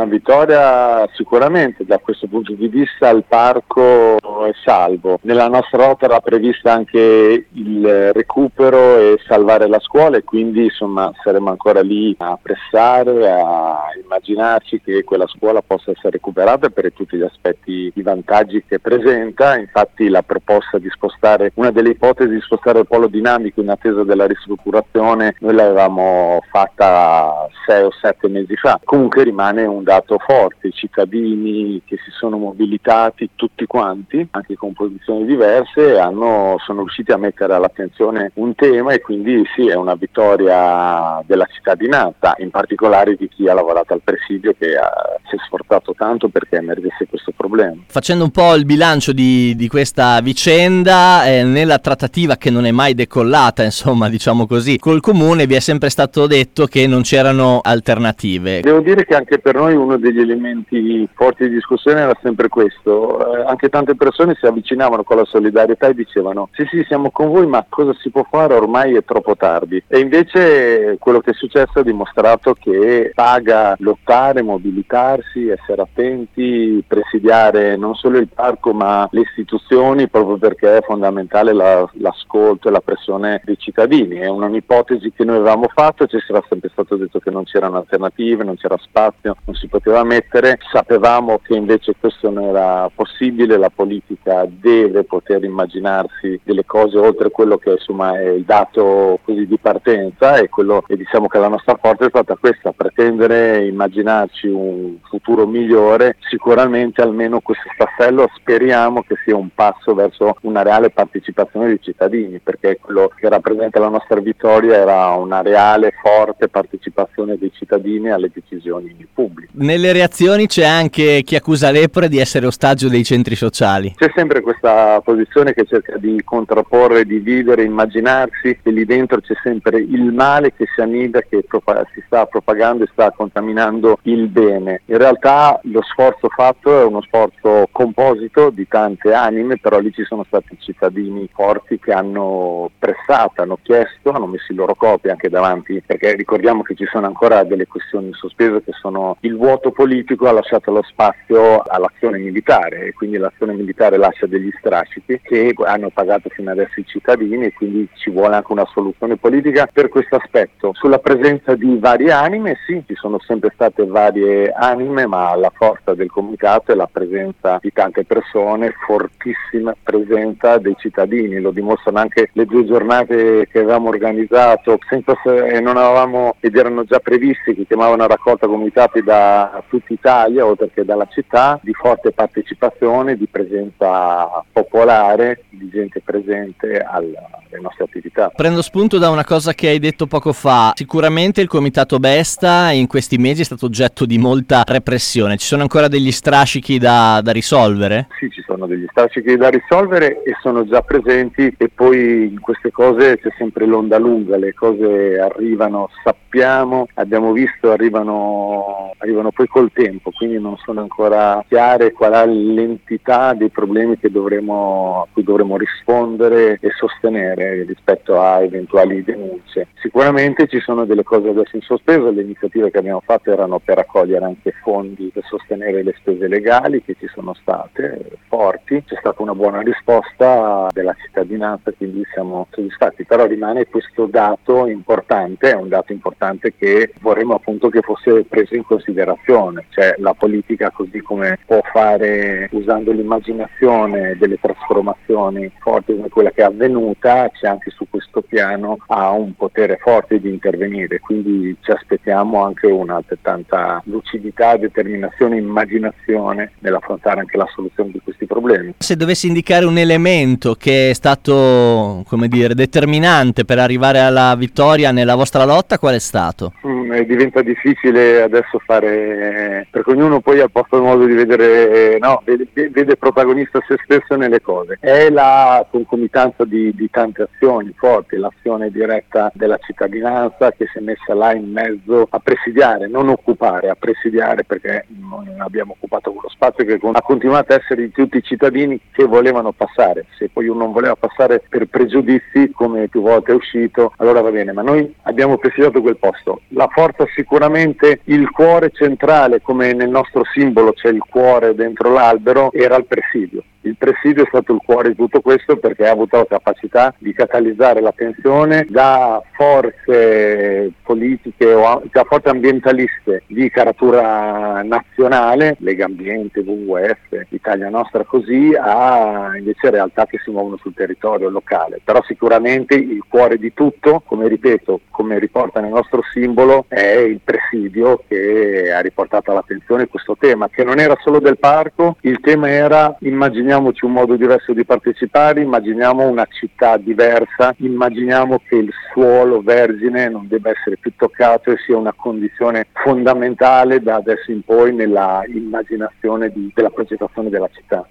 una vittoria sicuramente, da questo punto di vista il parco è salvo. Nella nostra rota era prevista anche il recupero e salvare la scuola e quindi insomma saremo ancora lì a pressare, a immaginarci che quella scuola possa essere recuperata per tutti gli aspetti, i vantaggi che presenta. Infatti la proposta di spostare, una delle ipotesi di spostare il polo dinamico in attesa della ristrutturazione, noi l'avevamo fatta sei o sette mesi fa. Comunque rimane un dato forte, i cittadini che si sono mobilitati tutti quanti, anche con posizioni diverse, hanno, sono riusciti a mettere all'attenzione un tema e quindi sì, è una vittoria della cittadinanza, in particolare di chi ha lavorato al presidio che ha, si è sforzato tanto perché emergesse questo problema. Facendo un po' il bilancio di, di questa vicenda, eh, nella trattativa che non è mai decollata, insomma, diciamo così, col comune vi è sempre stato detto che non c'erano alternative. Devo dire che anche per noi uno degli elementi forti di discussione era sempre questo. Eh, anche tante persone si avvicinavano con la solidarietà e dicevano sì sì siamo con voi ma cosa si può fare ormai è troppo tardi. E invece quello che è successo ha dimostrato che paga lottare, mobilitarsi, essere attenti, presidiare non solo il parco ma le istituzioni proprio perché è fondamentale la, l'ascolto e la pressione dei cittadini. È un'ipotesi che noi avevamo fatto, ci era sempre stato detto che non c'erano alternative, non c'era spazio, non si poteva mettere, sapevamo che invece questo non era possibile, la politica deve poter immaginarsi delle cose oltre quello che insomma, è il dato di partenza e, quello, e diciamo che la nostra forza è stata questa, pretendere, immaginarci un futuro migliore, sicuramente almeno questo staffello speriamo che sia un passo verso una reale partecipazione dei cittadini, perché quello che rappresenta la nostra vittoria era una reale, forte partecipazione dei cittadini alle decisioni pubbliche. Nelle reazioni c'è anche chi accusa l'Epre di essere ostaggio dei centri sociali. C'è sempre questa posizione che cerca di contrapporre, dividere, immaginarsi che lì dentro c'è sempre il male che si annida, che si sta propagando e sta contaminando il bene. In realtà lo sforzo fatto è uno sforzo composito di tante anime, però lì ci sono stati cittadini forti che hanno pressato, hanno chiesto, hanno messo i loro copie anche davanti, perché ricordiamo che ci sono ancora delle questioni sospese che sono il vuoto politico ha lasciato lo spazio all'azione militare e quindi l'azione militare lascia degli strascichi che hanno pagato fino adesso i cittadini e quindi ci vuole anche una soluzione politica per questo aspetto. Sulla presenza di varie anime, sì, ci sono sempre state varie anime, ma la forza del comunicato è la presenza di tante persone, fortissima presenza dei cittadini, lo dimostrano anche le due giornate che avevamo organizzato, senza se non avevamo ed erano già previsti che chiamavano raccolta comitati da tutta Italia, oltre che dalla città, di forte partecipazione, di presenza popolare, di gente presente alla, alle nostre attività. Prendo spunto da una cosa che hai detto poco fa, sicuramente il comitato Besta in questi mesi è stato oggetto di molta repressione, ci sono ancora degli strascichi da, da risolvere? Sì, ci sono degli strascichi da risolvere e sono già presenti e poi in queste cose c'è sempre l'onda lunga, le cose arrivano, sappiamo, abbiamo visto, arrivano, arrivano poi col tempo, quindi non sono ancora chiare qual è l'entità dei problemi dovremo, a cui dovremo rispondere e sostenere rispetto a eventuali denunce. Sicuramente ci sono delle cose adesso in sospeso, le iniziative che abbiamo fatto erano per raccogliere anche fondi per sostenere le spese legali che ci sono state forti, c'è stata una buona risposta della cittadinanza, quindi siamo soddisfatti, però rimane questo dato importante, è un dato importante che vorremmo appunto che fosse preso in considerazione, cioè la politica così come può fare usando l'immaginazione delle trasformazioni forti come quella che è avvenuta, c'è anche su questo piano ha un potere forte di intervenire, quindi ci aspettiamo anche un'altrettanta lucidità, determinazione, immaginazione nell'affrontare anche la soluzione di questi problemi. Se dovessi indicare un elemento che è stato, come dire, determinante per arrivare alla vittoria nella vostra lotta, qual è stato? Mm, diventa difficile adesso fare, perché ognuno poi ha posto modo di vedere, no, vede, vede, protagonista se stesso nelle cose. È la concomitanza di, di tante azioni forti, l'azione diretta della cittadinanza che si è messa là in mezzo a presidiare, non occupare, a presidiare occupare perché non abbiamo occupato quello spazio che ha continuato a essere di tutti i cittadini che volevano passare. Se poi uno non voleva passare per pregiudizi, come più volte è uscito, allora va bene, ma noi abbiamo presidiato quel posto. La forza sicuramente, il cuore centrale, come nel nostro simbolo c'è il cuore dentro l'albero, era il presidio. Il presidio è stato il cuore di tutto questo perché ha avuto la capacità di catalizzare l'attenzione da forze politiche o da forze ambientaliste di caratura nazionale, Lega Ambiente, WWF, Italia Nostra così, a invece realtà che si muovono sul territorio locale. Però sicuramente il cuore di tutto, come ripeto, come riporta nel nostro simbolo, è il presidio che ha riportato all'attenzione questo tema, che non era solo del parco, il tema era immaginare immaginiamoci un modo diverso di partecipare, immaginiamo una città diversa, immaginiamo che il suolo vergine non debba essere più toccato e sia una condizione fondamentale da adesso in poi nella immaginazione di, della progettazione della città.